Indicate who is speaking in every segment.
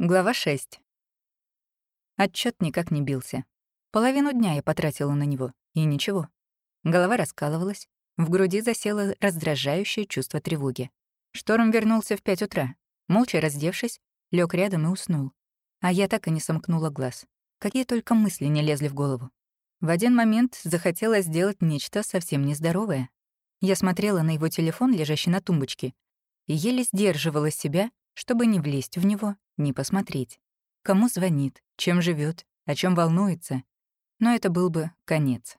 Speaker 1: Глава 6. Отчет никак не бился. Половину дня я потратила на него, и ничего. Голова раскалывалась, в груди засело раздражающее чувство тревоги. Шторм вернулся в пять утра. Молча раздевшись, лег рядом и уснул. А я так и не сомкнула глаз. Какие только мысли не лезли в голову. В один момент захотелось сделать нечто совсем нездоровое. Я смотрела на его телефон, лежащий на тумбочке, и еле сдерживала себя, чтобы не влезть в него, не посмотреть. Кому звонит, чем живет, о чем волнуется. Но это был бы конец.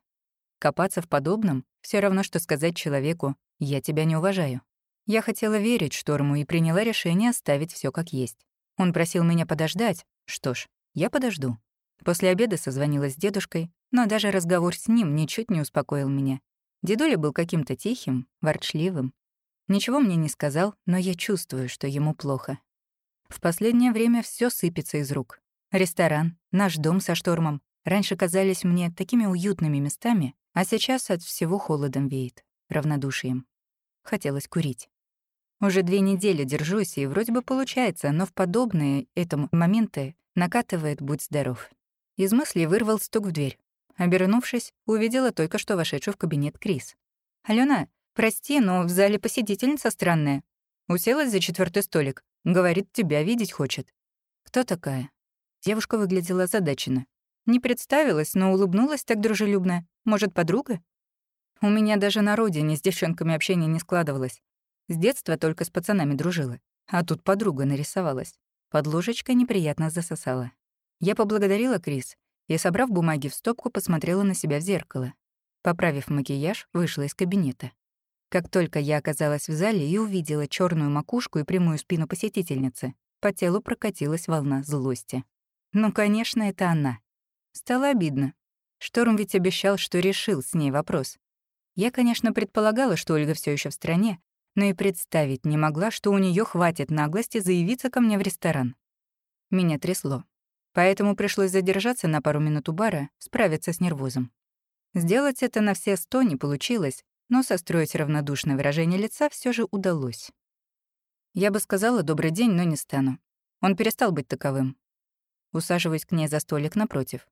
Speaker 1: Копаться в подобном — все равно, что сказать человеку «я тебя не уважаю». Я хотела верить Шторму и приняла решение оставить все как есть. Он просил меня подождать. Что ж, я подожду. После обеда созвонилась с дедушкой, но даже разговор с ним ничуть не успокоил меня. Дедуля был каким-то тихим, ворчливым. Ничего мне не сказал, но я чувствую, что ему плохо. В последнее время все сыпется из рук. Ресторан, наш дом со штормом раньше казались мне такими уютными местами, а сейчас от всего холодом веет, равнодушием. Хотелось курить. Уже две недели держусь, и вроде бы получается, но в подобные этому моменты накатывает «Будь здоров». Из мыслей вырвал стук в дверь. Обернувшись, увидела только что вошедшую в кабинет Крис. «Алена, прости, но в зале посетительница странная. Уселась за четвертый столик. Говорит, тебя видеть хочет. Кто такая? Девушка выглядела озадаченно. Не представилась, но улыбнулась так дружелюбно. Может, подруга? У меня даже на родине с девчонками общения не складывалось. С детства только с пацанами дружила. А тут подруга нарисовалась. Под ложечкой неприятно засосала. Я поблагодарила Крис и, собрав бумаги в стопку, посмотрела на себя в зеркало. Поправив макияж, вышла из кабинета. Как только я оказалась в зале и увидела черную макушку и прямую спину посетительницы, по телу прокатилась волна злости. Ну, конечно, это она. Стало обидно. Шторм ведь обещал, что решил с ней вопрос. Я, конечно, предполагала, что Ольга все еще в стране, но и представить не могла, что у нее хватит наглости заявиться ко мне в ресторан. Меня трясло. Поэтому пришлось задержаться на пару минут у бара, справиться с нервозом. Сделать это на все сто не получилось, но состроить равнодушное выражение лица все же удалось. Я бы сказала «добрый день», но не стану. Он перестал быть таковым. Усаживаюсь к ней за столик напротив.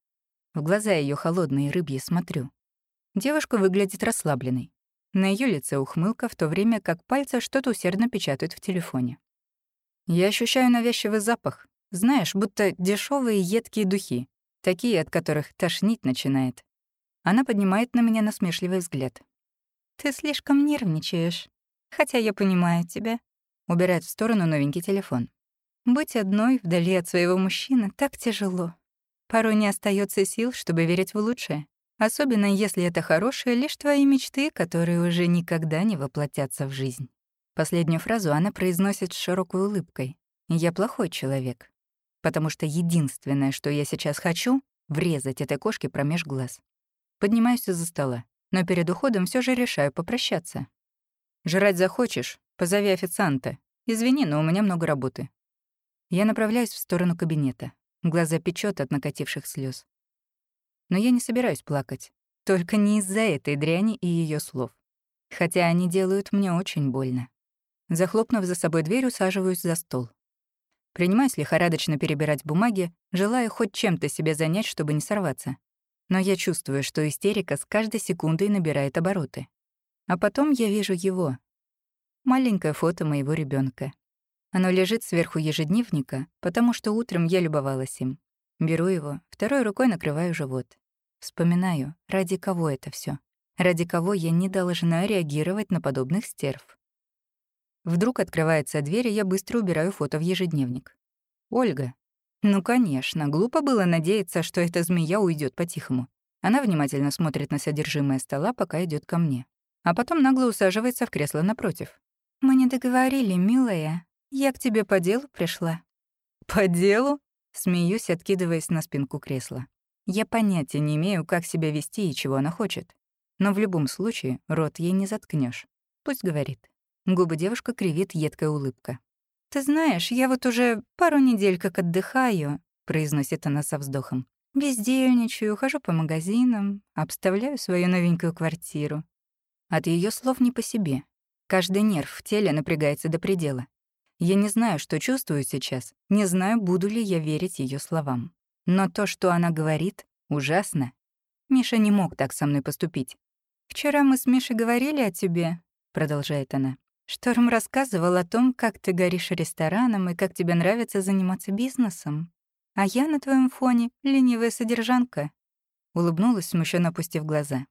Speaker 1: В глаза ее холодные рыбьи смотрю. Девушка выглядит расслабленной. На ее лице ухмылка, в то время как пальцы что-то усердно печатают в телефоне. Я ощущаю навязчивый запах. Знаешь, будто дешевые едкие духи, такие, от которых тошнить начинает. Она поднимает на меня насмешливый взгляд. «Ты слишком нервничаешь. Хотя я понимаю тебя». Убирает в сторону новенький телефон. «Быть одной, вдали от своего мужчины, так тяжело. Порой не остается сил, чтобы верить в лучшее. Особенно если это хорошие лишь твои мечты, которые уже никогда не воплотятся в жизнь». Последнюю фразу она произносит с широкой улыбкой. «Я плохой человек. Потому что единственное, что я сейчас хочу — врезать этой кошке промеж глаз». Поднимаюсь из-за стола но перед уходом все же решаю попрощаться. «Жрать захочешь? Позови официанта. Извини, но у меня много работы». Я направляюсь в сторону кабинета. Глаза печет от накативших слез. Но я не собираюсь плакать. Только не из-за этой дряни и ее слов. Хотя они делают мне очень больно. Захлопнув за собой дверь, усаживаюсь за стол. Принимаюсь лихорадочно перебирать бумаги, желая хоть чем-то себе занять, чтобы не сорваться но я чувствую, что истерика с каждой секундой набирает обороты. А потом я вижу его. Маленькое фото моего ребенка. Оно лежит сверху ежедневника, потому что утром я любовалась им. Беру его, второй рукой накрываю живот. Вспоминаю, ради кого это все, Ради кого я не должна реагировать на подобных стерв. Вдруг открывается дверь, и я быстро убираю фото в ежедневник. Ольга, ну, конечно, глупо было надеяться, что эта змея уйдет по-тихому. Она внимательно смотрит на содержимое стола, пока идет ко мне. А потом нагло усаживается в кресло напротив. «Мы не договорили, милая. Я к тебе по делу пришла». «По делу?» Смеюсь, откидываясь на спинку кресла. Я понятия не имею, как себя вести и чего она хочет. Но в любом случае рот ей не заткнешь. Пусть говорит. Губы девушка кривит едкая улыбка. «Ты знаешь, я вот уже пару недель как отдыхаю», — произносит она со вздохом. «Бездельничаю, хожу по магазинам, обставляю свою новенькую квартиру». От ее слов не по себе. Каждый нерв в теле напрягается до предела. Я не знаю, что чувствую сейчас, не знаю, буду ли я верить ее словам. Но то, что она говорит, ужасно. Миша не мог так со мной поступить. «Вчера мы с Мишей говорили о тебе», — продолжает она. «Шторм рассказывал о том, как ты горишь рестораном и как тебе нравится заниматься бизнесом. А я на твоем фоне ленивая содержанка». Улыбнулась, смущенно опустив глаза.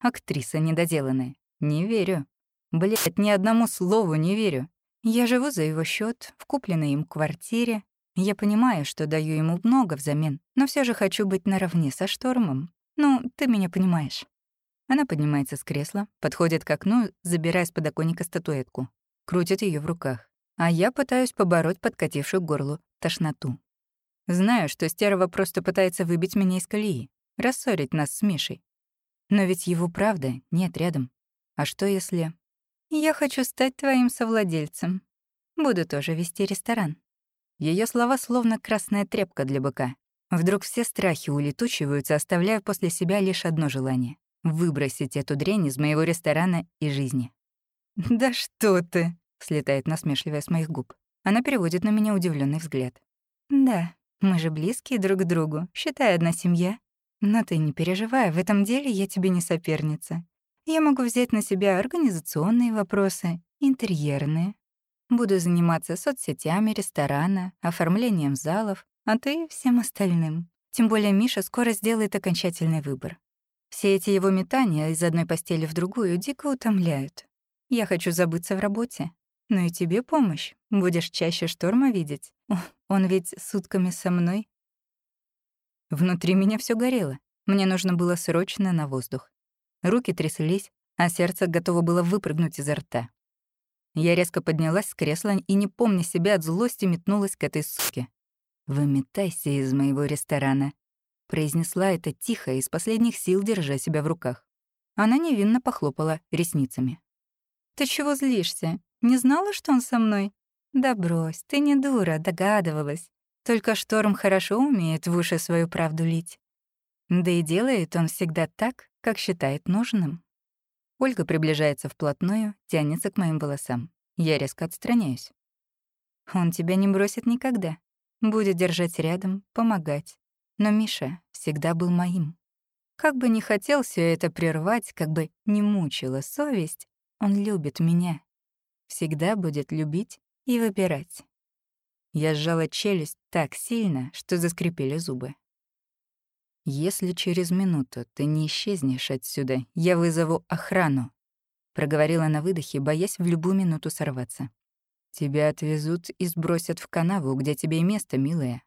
Speaker 1: Актриса недоделанная. Не верю. Блядь, ни одному слову не верю. Я живу за его счет в купленной им квартире. Я понимаю, что даю ему много взамен, но все же хочу быть наравне со Штормом. Ну, ты меня понимаешь. Она поднимается с кресла, подходит к окну, забирая с подоконника статуэтку. Крутит ее в руках. А я пытаюсь побороть подкатившую горлу тошноту. Знаю, что Стерва просто пытается выбить меня из колеи, рассорить нас с Мишей. Но ведь его правда нет рядом. А что если... Я хочу стать твоим совладельцем. Буду тоже вести ресторан. Ее слова словно красная тряпка для быка. Вдруг все страхи улетучиваются, оставляя после себя лишь одно желание — выбросить эту дрянь из моего ресторана и жизни. «Да что ты!» — слетает насмешливая с моих губ. Она переводит на меня удивленный взгляд. «Да, мы же близкие друг к другу, считай, одна семья. Но ты не переживай, в этом деле я тебе не соперница. Я могу взять на себя организационные вопросы, интерьерные. Буду заниматься соцсетями ресторана, оформлением залов, а ты — всем остальным. Тем более Миша скоро сделает окончательный выбор. Все эти его метания из одной постели в другую дико утомляют. Я хочу забыться в работе. Но и тебе помощь. Будешь чаще шторма видеть. Он ведь сутками со мной. Внутри меня все горело. Мне нужно было срочно на воздух. Руки тряслись, а сердце готово было выпрыгнуть изо рта. Я резко поднялась с кресла и, не помня себя от злости, метнулась к этой суке. «Выметайся из моего ресторана», — произнесла это тихо, из последних сил держа себя в руках. Она невинно похлопала ресницами. «Ты чего злишься? Не знала, что он со мной?» «Да брось, ты не дура, догадывалась. Только Шторм хорошо умеет в уши свою правду лить. Да и делает он всегда так, как считает нужным. Ольга приближается вплотную, тянется к моим волосам. Я резко отстраняюсь. Он тебя не бросит никогда. Будет держать рядом, помогать. Но Миша всегда был моим. Как бы не хотел все это прервать, как бы не мучила совесть, он любит меня. Всегда будет любить и выбирать. Я сжала челюсть так сильно, что заскрипели зубы. «Если через минуту ты не исчезнешь отсюда, я вызову охрану», — проговорила на выдохе, боясь в любую минуту сорваться. «Тебя отвезут и сбросят в канаву, где тебе и место, милая.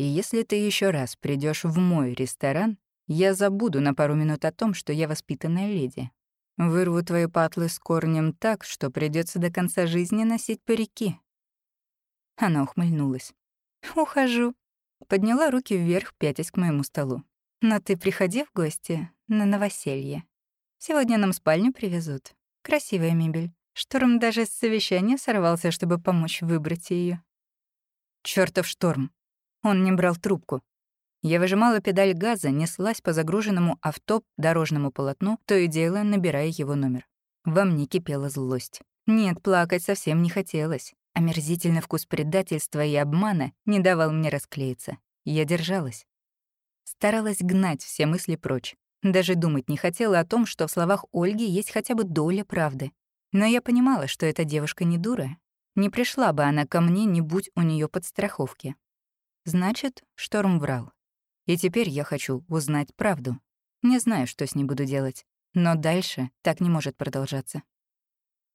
Speaker 1: И если ты еще раз придешь в мой ресторан, я забуду на пару минут о том, что я воспитанная леди. Вырву твои патлы с корнем так, что придется до конца жизни носить парики». Она ухмыльнулась. «Ухожу». Подняла руки вверх, пятясь к моему столу. Но ты приходи в гости на новоселье. Сегодня нам спальню привезут. Красивая мебель. Шторм даже с совещания сорвался, чтобы помочь выбрать ее. Чёртов шторм. Он не брал трубку. Я выжимала педаль газа, неслась по загруженному авто дорожному полотну, то и дело набирая его номер. Во мне кипела злость. Нет, плакать совсем не хотелось. Омерзительный вкус предательства и обмана не давал мне расклеиться. Я держалась. Старалась гнать все мысли прочь. Даже думать не хотела о том, что в словах Ольги есть хотя бы доля правды. Но я понимала, что эта девушка не дура. Не пришла бы она ко мне, не будь у нее подстраховки. Значит, Шторм врал. И теперь я хочу узнать правду. Не знаю, что с ней буду делать. Но дальше так не может продолжаться.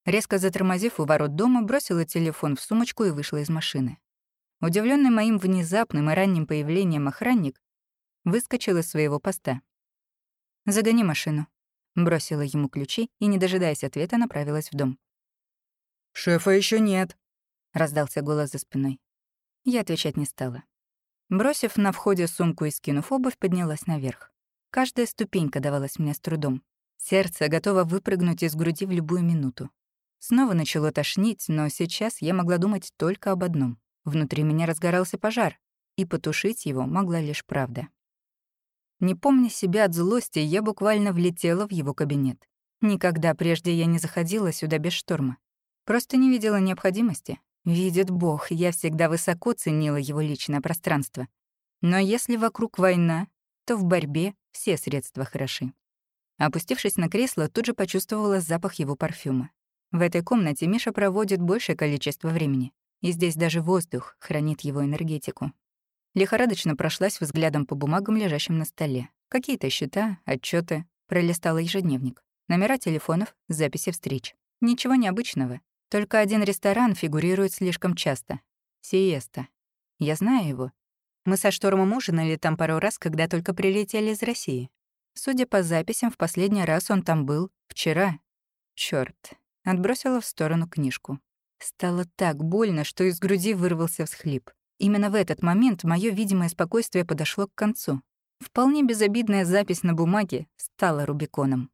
Speaker 1: Резко затормозив у ворот дома, бросила телефон в сумочку и вышла из машины. Удивленный моим внезапным и ранним появлением охранник выскочил из своего поста. «Загони машину», — бросила ему ключи и, не дожидаясь ответа, направилась в дом.
Speaker 2: «Шефа еще нет», — раздался голос за спиной.
Speaker 1: Я отвечать не стала. Бросив на входе сумку и скинув обувь, поднялась наверх. Каждая ступенька давалась мне с трудом. Сердце готово выпрыгнуть из груди в любую минуту. Снова начало тошнить, но сейчас я могла думать только об одном. Внутри меня разгорался пожар, и потушить его могла лишь правда. Не помня себя от злости, я буквально влетела в его кабинет. Никогда прежде я не заходила сюда без шторма. Просто не видела необходимости. Видит Бог, я всегда высоко ценила его личное пространство. Но если вокруг война, то в борьбе все средства хороши. Опустившись на кресло, тут же почувствовала запах его парфюма. В этой комнате Миша проводит большее количество времени, и здесь даже воздух хранит его энергетику. Лихорадочно прошлась взглядом по бумагам, лежащим на столе. Какие-то счета, отчеты, пролистала ежедневник. Номера телефонов, записи встреч. Ничего необычного. Только один ресторан фигурирует слишком часто. Сиеста. Я знаю его. Мы со Штормом ужинали там пару раз, когда только прилетели из России. Судя по записям, в последний раз он там был вчера. Чёрт. Отбросила в сторону книжку. Стало так больно, что из груди вырвался всхлип. Именно в этот момент мое видимое спокойствие подошло к концу. Вполне безобидная запись на бумаге стала Рубиконом.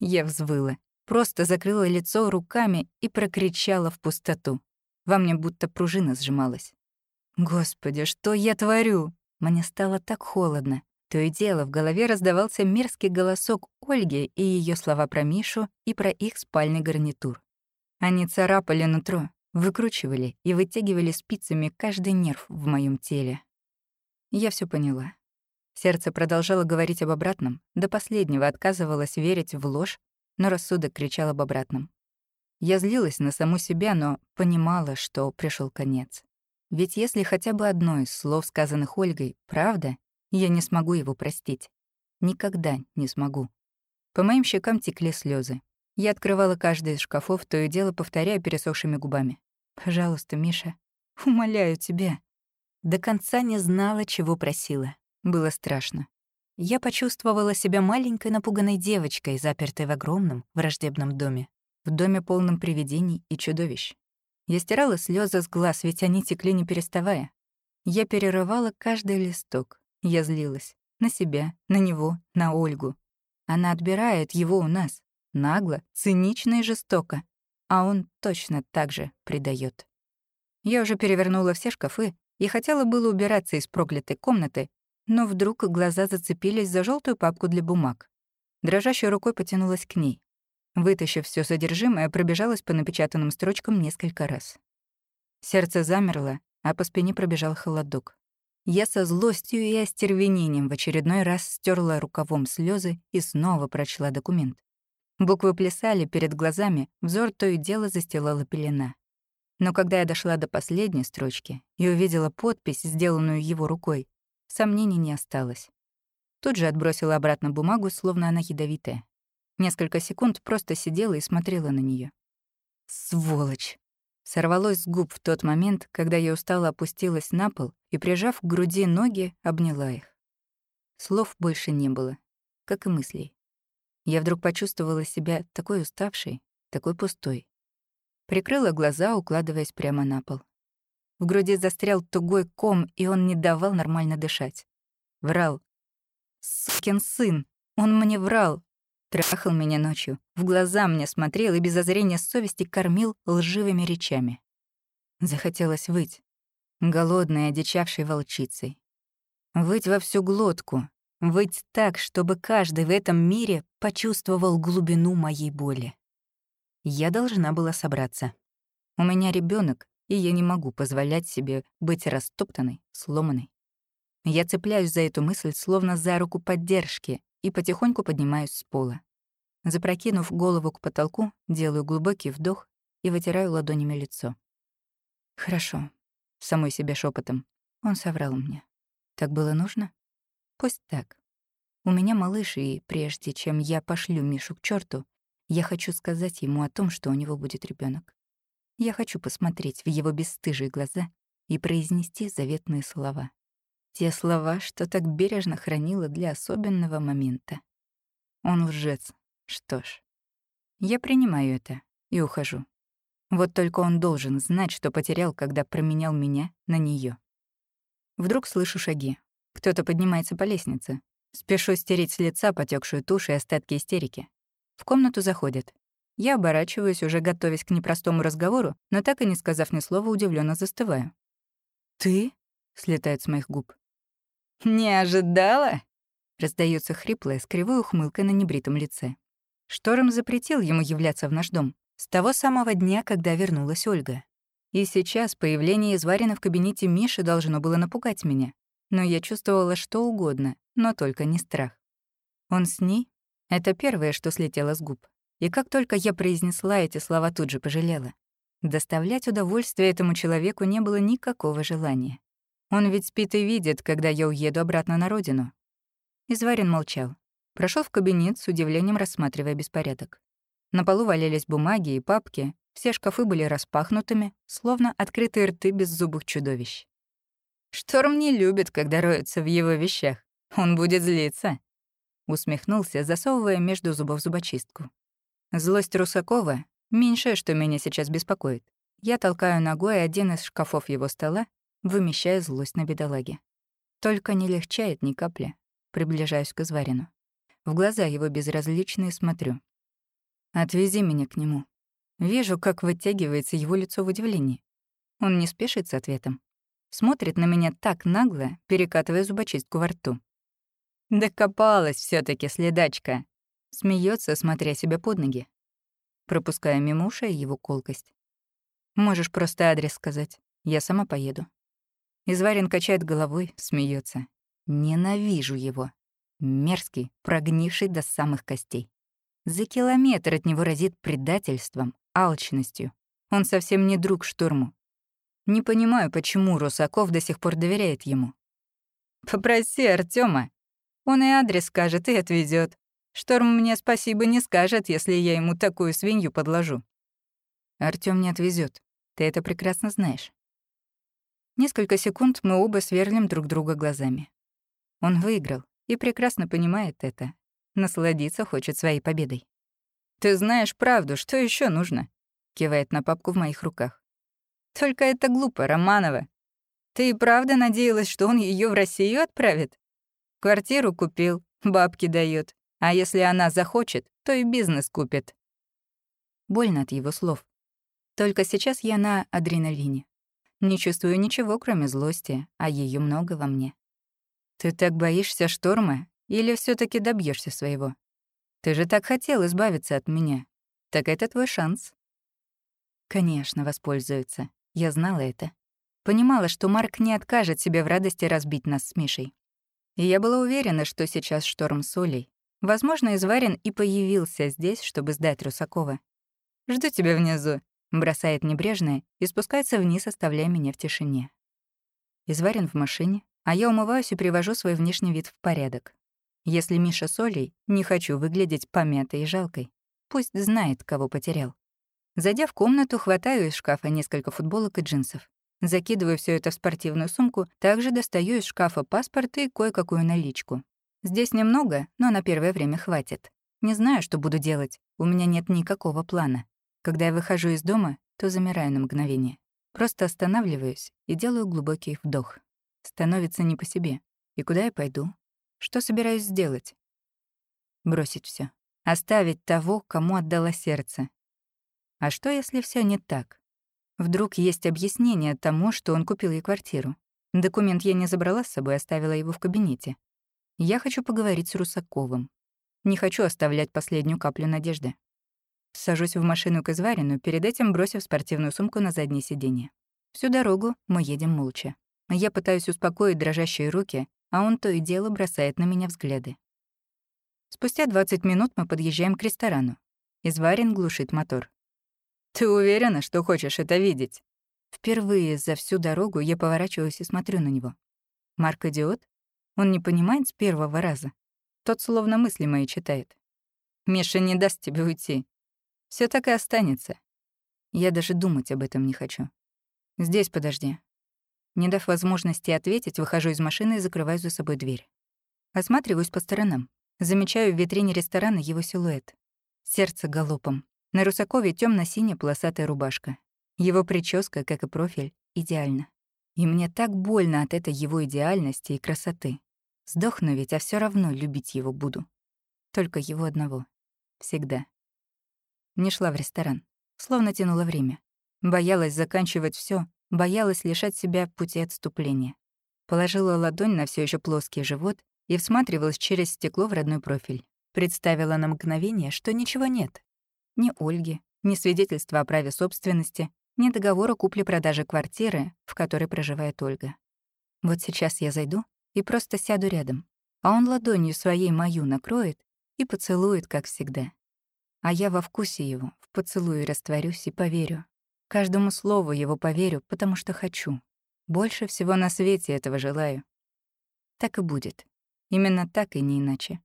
Speaker 1: Я взвыла, просто закрыла лицо руками и прокричала в пустоту. Во мне будто пружина сжималась. «Господи, что я творю?» Мне стало так холодно. То и дело в голове раздавался мерзкий голосок Ольги и ее слова про Мишу и про их спальный гарнитур. Они царапали нутро, выкручивали и вытягивали спицами каждый нерв в моем теле. Я все поняла. Сердце продолжало говорить об обратном, до последнего отказывалось верить в ложь, но рассудок кричал об обратном. Я злилась на саму себя, но понимала, что пришел конец. Ведь если хотя бы одно из слов, сказанных Ольгой, правда, я не смогу его простить. Никогда не смогу. По моим щекам текли слезы. Я открывала каждый из шкафов, то и дело повторяя пересохшими губами. «Пожалуйста, Миша, умоляю тебя». До конца не знала, чего просила. Было страшно. Я почувствовала себя маленькой напуганной девочкой, запертой в огромном враждебном доме. В доме полном привидений и чудовищ. Я стирала слезы с глаз, ведь они текли не переставая. Я перерывала каждый листок, я злилась. На себя, на него, на Ольгу. Она отбирает его у нас. Нагло, цинично и жестоко. А он точно так же предает. Я уже перевернула все шкафы и хотела было убираться из проклятой комнаты, но вдруг глаза зацепились за желтую папку для бумаг. Дрожащей рукой потянулась к ней. Вытащив все содержимое, пробежалась по напечатанным строчкам несколько раз. Сердце замерло, а по спине пробежал холодок. Я со злостью и остервенением в очередной раз стерла рукавом слезы и снова прочла документ. Буквы плясали перед глазами, взор то и дело застилала пелена. Но когда я дошла до последней строчки и увидела подпись, сделанную его рукой, сомнений не осталось. Тут же отбросила обратно бумагу, словно она ядовитая. Несколько секунд просто сидела и смотрела на нее. Сволочь! Сорвалось с губ в тот момент, когда я устало опустилась на пол и, прижав к груди ноги, обняла их. Слов больше не было, как и мыслей. Я вдруг почувствовала себя такой уставшей, такой пустой. Прикрыла глаза, укладываясь прямо на пол. В груди застрял тугой ком, и он не давал нормально дышать. Врал. Сукин сын! Он мне врал! Трахал меня ночью, в глаза мне смотрел и без озрения совести кормил лживыми речами. Захотелось выть, голодной, одичавшей волчицей. Выть во всю глотку, выть так, чтобы каждый в этом мире почувствовал глубину моей боли. Я должна была собраться. У меня ребенок, и я не могу позволять себе быть растоптанной, сломанной. Я цепляюсь за эту мысль, словно за руку поддержки, и потихоньку поднимаюсь с пола. Запрокинув голову к потолку, делаю глубокий вдох и вытираю ладонями лицо. «Хорошо», — самой себе шепотом. Он соврал мне. «Так было нужно? Пусть так. У меня малыш, и прежде чем я пошлю Мишу к черту, я хочу сказать ему о том, что у него будет ребенок. Я хочу посмотреть в его бесстыжие глаза и произнести заветные слова. Те слова, что так бережно хранила для особенного момента. Он лжец. Что ж, я принимаю это и ухожу. Вот только он должен знать, что потерял, когда променял меня на нее. Вдруг слышу шаги. Кто-то поднимается по лестнице. Спешу стереть с лица потекшую тушь и остатки истерики. В комнату заходят. Я оборачиваюсь, уже готовясь к непростому разговору, но так и не сказав ни слова, удивленно застываю. «Ты?» — слетает с моих губ. «Не ожидала?» — раздается хриплое, с кривой ухмылкой на небритом лице. Шторм запретил ему являться в наш дом с того самого дня, когда вернулась Ольга. И сейчас появление Изварина в кабинете Миши должно было напугать меня. Но я чувствовала что угодно, но только не страх. Он с ней? Это первое, что слетело с губ. И как только я произнесла эти слова, тут же пожалела. Доставлять удовольствие этому человеку не было никакого желания. Он ведь спит и видит, когда я уеду обратно на родину. Изварин молчал. Прошел в кабинет, с удивлением рассматривая беспорядок. На полу валялись бумаги и папки, все шкафы были распахнутыми, словно открытые рты беззубых чудовищ. «Шторм не любит, когда роются в его вещах. Он будет злиться», — усмехнулся, засовывая между зубов зубочистку. Злость Русакова — меньшее, что меня сейчас беспокоит. Я толкаю ногой один из шкафов его стола, вымещая злость на бедолаге. Только не легчает ни капли. Приближаюсь к Изварину. В глаза его безразличные смотрю. «Отвези меня к нему». Вижу, как вытягивается его лицо в удивлении. Он не спешит с ответом. Смотрит на меня так нагло, перекатывая зубочистку во рту. «Докопалась все таки следачка!» Смеется, смотря себе под ноги. Пропуская мимо ушей его колкость. «Можешь просто адрес сказать. Я сама поеду». Изварин качает головой, смеется. Ненавижу его. Мерзкий, прогнивший до самых костей. За километр от него разит предательством, алчностью. Он совсем не друг штурму. Не понимаю, почему Русаков до сих пор доверяет ему. «Попроси Артема. Он и адрес скажет, и отвезет. Шторм мне спасибо не скажет, если я ему такую свинью подложу». Артём не отвезет. Ты это прекрасно знаешь. Несколько секунд мы оба сверлим друг друга глазами. Он выиграл и прекрасно понимает это. Насладиться хочет своей победой. «Ты знаешь правду, что еще нужно?» — кивает на папку в моих руках. «Только это глупо, Романова. Ты и правда надеялась, что он ее в Россию отправит? Квартиру купил, бабки дает, а если она захочет, то и бизнес купит». Больно от его слов. Только сейчас я на адреналине. Не чувствую ничего, кроме злости, а ее много во мне. Ты так боишься шторма или все таки добьешься своего? Ты же так хотел избавиться от меня. Так это твой шанс. Конечно, воспользуется. Я знала это. Понимала, что Марк не откажет себе в радости разбить нас с Мишей. И я была уверена, что сейчас шторм с Олей. Возможно, Изварин и появился здесь, чтобы сдать Русакова. «Жду тебя внизу», — бросает небрежное и спускается вниз, оставляя меня в тишине. Изварин в машине, а я умываюсь и привожу свой внешний вид в порядок. Если Миша с Олей, не хочу выглядеть помятой и жалкой. Пусть знает, кого потерял. Зайдя в комнату, хватаю из шкафа несколько футболок и джинсов. Закидываю все это в спортивную сумку, также достаю из шкафа паспорт и кое-какую наличку. Здесь немного, но на первое время хватит. Не знаю, что буду делать, у меня нет никакого плана. Когда я выхожу из дома, то замираю на мгновение. Просто останавливаюсь и делаю глубокий вдох. Становится не по себе. И куда я пойду? Что собираюсь сделать? Бросить все, Оставить того, кому отдала сердце. А что, если все не так? Вдруг есть объяснение тому, что он купил ей квартиру. Документ я не забрала с собой, оставила его в кабинете. Я хочу поговорить с Русаковым. Не хочу оставлять последнюю каплю надежды. Сажусь в машину к изварину, перед этим бросив спортивную сумку на заднее сиденье. Всю дорогу мы едем молча. Я пытаюсь успокоить дрожащие руки, а он то и дело бросает на меня взгляды. Спустя 20 минут мы подъезжаем к ресторану. Изварин глушит мотор. «Ты уверена, что хочешь это видеть?» Впервые за всю дорогу я поворачиваюсь и смотрю на него. Марк идиот? Он не понимает с первого раза. Тот словно мысли мои читает. «Миша не даст тебе уйти. Все так и останется. Я даже думать об этом не хочу. Здесь подожди. Не дав возможности ответить, выхожу из машины и закрываю за собой дверь. Осматриваюсь по сторонам. Замечаю в витрине ресторана его силуэт. Сердце галопом. На Русакове темно синяя полосатая рубашка. Его прическа, как и профиль, идеальна. И мне так больно от этой его идеальности и красоты. Сдохну ведь, а все равно любить его буду. Только его одного. Всегда. Не шла в ресторан. Словно тянула время. Боялась заканчивать все, Боялась лишать себя пути отступления. Положила ладонь на все еще плоский живот и всматривалась через стекло в родной профиль. Представила на мгновение, что ничего нет. Ни Ольги, ни свидетельства о праве собственности, ни договора купли-продажи квартиры, в которой проживает Ольга. Вот сейчас я зайду и просто сяду рядом, а он ладонью своей мою накроет и поцелует, как всегда. А я во вкусе его, в поцелуе растворюсь и поверю. Каждому слову его поверю, потому что хочу. Больше всего на свете этого желаю. Так и будет. Именно так и не иначе.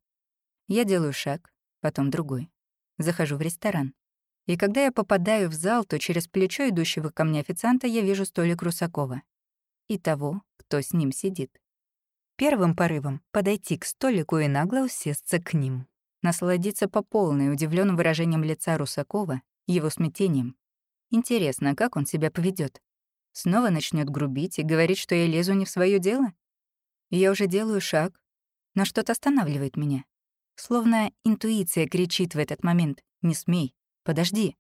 Speaker 1: Я делаю шаг, потом другой. Захожу в ресторан. И когда я попадаю в зал, то через плечо идущего ко мне официанта я вижу столик Русакова. И того, кто с ним сидит. Первым порывом — подойти к столику и нагло усесться к ним. Насладиться по полной удивленным выражением лица Русакова, его смятением. Интересно, как он себя поведет? Снова начнет грубить и говорить, что я лезу не в свое дело? Я уже делаю шаг, но что-то останавливает меня. Словно интуиция кричит в этот момент «Не смей, подожди».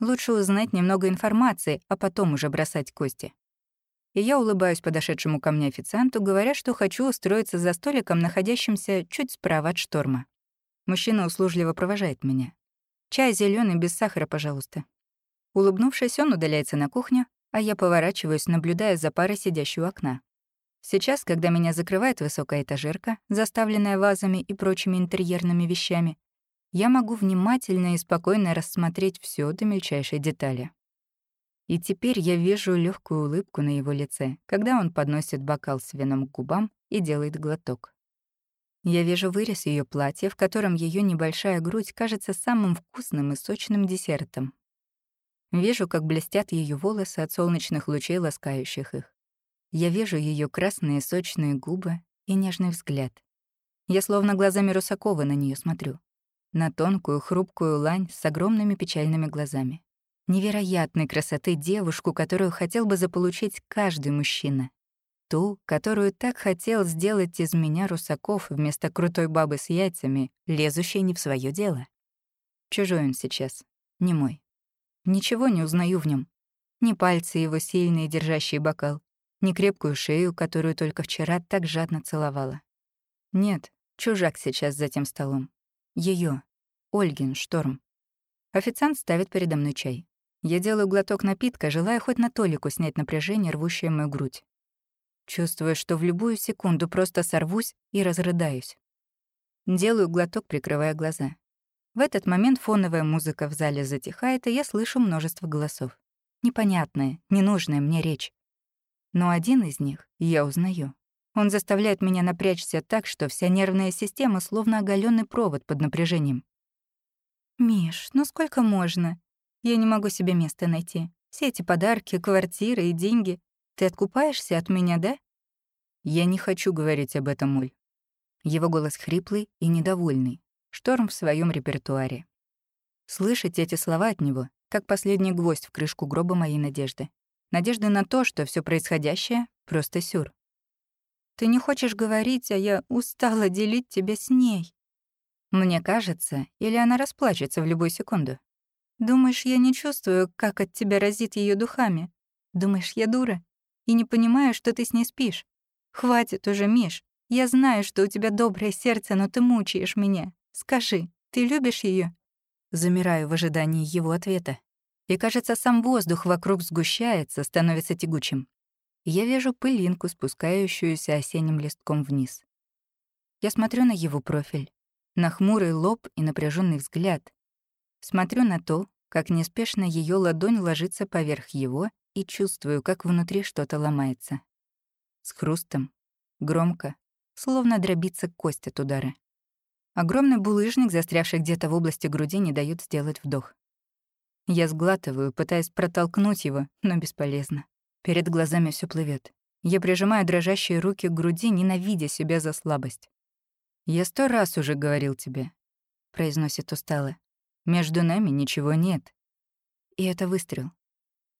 Speaker 1: Лучше узнать немного информации, а потом уже бросать кости. И я улыбаюсь подошедшему ко мне официанту, говоря, что хочу устроиться за столиком, находящимся чуть справа от шторма. Мужчина услужливо провожает меня. «Чай зеленый без сахара, пожалуйста». Улыбнувшись, он удаляется на кухню, а я поворачиваюсь, наблюдая за парой сидящей у окна. Сейчас, когда меня закрывает высокая этажерка, заставленная вазами и прочими интерьерными вещами, я могу внимательно и спокойно рассмотреть все до мельчайшей детали. И теперь я вижу легкую улыбку на его лице, когда он подносит бокал с вином к губам и делает глоток. Я вижу вырез ее платья, в котором ее небольшая грудь кажется самым вкусным и сочным десертом. Вижу, как блестят ее волосы от солнечных лучей, ласкающих их. Я вижу ее красные сочные губы и нежный взгляд. Я словно глазами Русакова на нее смотрю. На тонкую, хрупкую лань с огромными печальными глазами. Невероятной красоты девушку, которую хотел бы заполучить каждый мужчина. Ту, которую так хотел сделать из меня Русаков вместо крутой бабы с яйцами, лезущей не в свое дело. Чужой он сейчас, не мой. Ничего не узнаю в нем. Ни пальцы его сильные, держащие бокал, ни крепкую шею, которую только вчера так жадно целовала. Нет, чужак сейчас за тем столом. Ее, Ольгин, шторм. Официант ставит передо мной чай. Я делаю глоток напитка, желая хоть на толику снять напряжение, рвущее мою грудь. Чувствую, что в любую секунду просто сорвусь и разрыдаюсь. Делаю глоток, прикрывая глаза. В этот момент фоновая музыка в зале затихает, и я слышу множество голосов. Непонятная, ненужная мне речь. Но один из них я узнаю. Он заставляет меня напрячься так, что вся нервная система словно оголенный провод под напряжением. «Миш, ну сколько можно? Я не могу себе места найти. Все эти подарки, квартиры и деньги. Ты откупаешься от меня, да?» «Я не хочу говорить об этом, Уль». Его голос хриплый и недовольный. Шторм в своем репертуаре. Слышать эти слова от него, как последний гвоздь в крышку гроба моей надежды. Надежды на то, что все происходящее — просто сюр. «Ты не хочешь говорить, а я устала делить тебя с ней». Мне кажется, или она расплачется в любую секунду. Думаешь, я не чувствую, как от тебя разит ее духами? Думаешь, я дура? И не понимаю, что ты с ней спишь? Хватит уже, Миш. Я знаю, что у тебя доброе сердце, но ты мучаешь меня. Скажи, ты любишь ее? Замираю в ожидании его ответа и, кажется, сам воздух вокруг сгущается, становится тягучим. Я вижу пылинку, спускающуюся осенним листком вниз. Я смотрю на его профиль, на хмурый лоб и напряженный взгляд. Смотрю на то, как неспешно ее ладонь ложится поверх его и чувствую, как внутри что-то ломается. С хрустом, громко, словно дробится кость от удара. Огромный булыжник, застрявший где-то в области груди, не дает сделать вдох. Я сглатываю, пытаясь протолкнуть его, но бесполезно. Перед глазами все плывет. Я прижимаю дрожащие руки к груди, ненавидя себя за слабость. «Я сто раз уже говорил тебе», — произносит устало. «Между нами ничего нет». И это выстрел.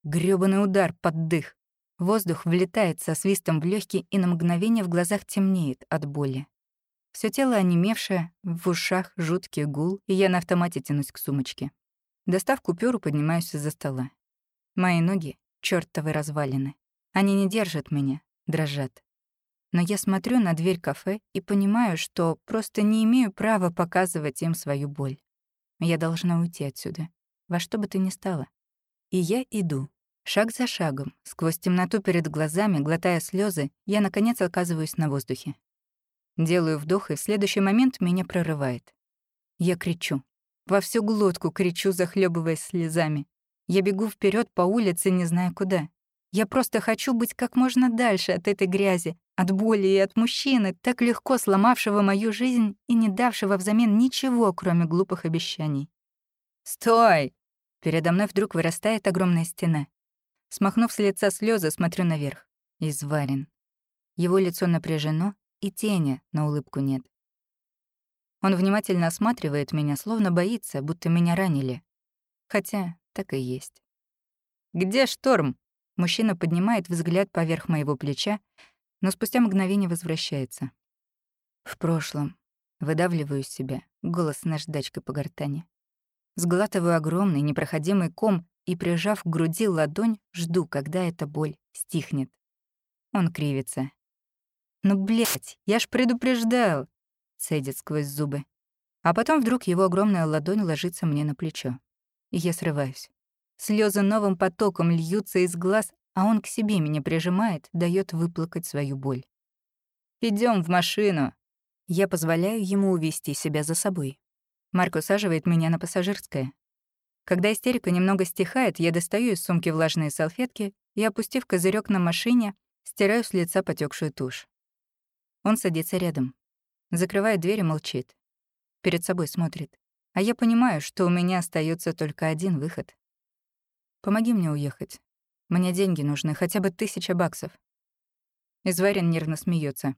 Speaker 1: Грёбаный удар под дых. Воздух влетает со свистом в легкий, и на мгновение в глазах темнеет от боли. Все тело онемевшее, в ушах жуткий гул, и я на автомате тянусь к сумочке. Достав купюру, поднимаюсь из-за стола. Мои ноги — чёртовы развалины. Они не держат меня, дрожат. Но я смотрю на дверь кафе и понимаю, что просто не имею права показывать им свою боль. Я должна уйти отсюда, во что бы то ни стало. И я иду, Шаг за шагом, сквозь темноту перед глазами, глотая слезы, я, наконец, оказываюсь на воздухе. Делаю вдох, и в следующий момент меня прорывает. Я кричу. Во всю глотку кричу, захлебываясь слезами. Я бегу вперед по улице, не зная куда. Я просто хочу быть как можно дальше от этой грязи, от боли и от мужчины, так легко сломавшего мою жизнь и не давшего взамен ничего, кроме глупых обещаний. «Стой!» Передо мной вдруг вырастает огромная стена. Смахнув с лица слезы, смотрю наверх. Изварен. Его лицо напряжено, и тени на улыбку нет. Он внимательно осматривает меня, словно боится, будто меня ранили. Хотя так и есть. «Где шторм?» Мужчина поднимает взгляд поверх моего плеча, но спустя мгновение возвращается. В прошлом. Выдавливаю из себя, голос наждачкой по гортани. Сглатываю огромный непроходимый ком и, прижав к груди ладонь, жду, когда эта боль стихнет. Он кривится. «Ну, блядь, я ж предупреждал!» — цедит сквозь зубы. А потом вдруг его огромная ладонь ложится мне на плечо. И я срываюсь. Слезы новым потоком льются из глаз, а он к себе меня прижимает, дает выплакать свою боль. Идем в машину!» Я позволяю ему увести себя за собой. Марк усаживает меня на пассажирское. Когда истерика немного стихает, я достаю из сумки влажные салфетки и, опустив козырек на машине, стираю с лица потекшую тушь. Он садится рядом. Закрывает дверь и молчит. Перед собой смотрит. А я понимаю, что у меня остается только один выход. Помоги мне уехать. Мне деньги нужны, хотя бы тысяча баксов. Изварин нервно смеется.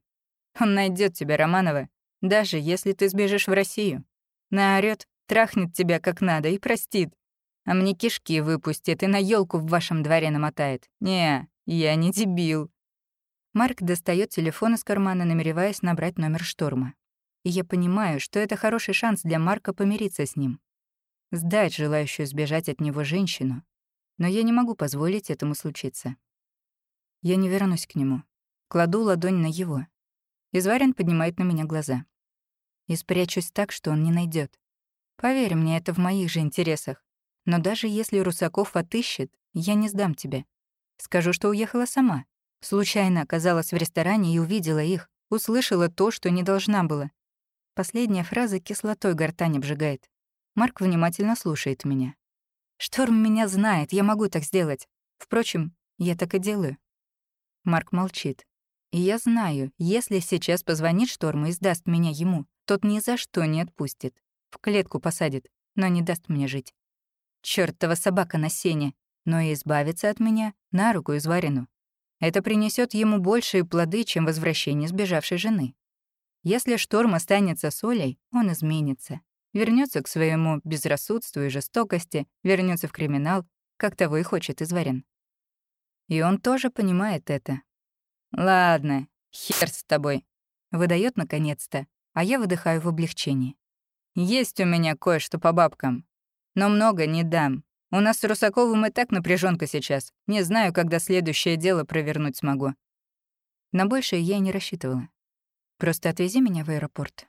Speaker 1: Он найдет тебя, Романова, даже если ты сбежишь в Россию. Наорёт, трахнет тебя как надо и простит а мне кишки выпустит и на елку в вашем дворе намотает. Не, я не дебил». Марк достает телефон из кармана, намереваясь набрать номер шторма. И я понимаю, что это хороший шанс для Марка помириться с ним. Сдать желающую сбежать от него женщину. Но я не могу позволить этому случиться. Я не вернусь к нему. Кладу ладонь на его. Изварин поднимает на меня глаза. И спрячусь так, что он не найдет. Поверь мне, это в моих же интересах. Но даже если Русаков отыщет, я не сдам тебя. Скажу, что уехала сама. Случайно оказалась в ресторане и увидела их, услышала то, что не должна была. Последняя фраза кислотой гортань обжигает. Марк внимательно слушает меня. Шторм меня знает, я могу так сделать. Впрочем, я так и делаю. Марк молчит. И я знаю, если сейчас позвонит Шторму и сдаст меня ему, тот ни за что не отпустит. В клетку посадит, но не даст мне жить. Чёртова собака на сене, но и избавиться от меня на руку изварину. Это принесет ему большие плоды, чем возвращение сбежавшей жены. Если шторм останется с Олей, он изменится. Вернется к своему безрассудству и жестокости, вернется в криминал, как того и хочет изварен. И он тоже понимает это. «Ладно, хер с тобой», — выдает наконец-то, а я выдыхаю в облегчении. «Есть у меня кое-что по бабкам. Но много не дам. У нас с Русаковым и так напряженка сейчас. Не знаю, когда следующее дело провернуть смогу. На большее я и не рассчитывала. Просто отвези меня в аэропорт.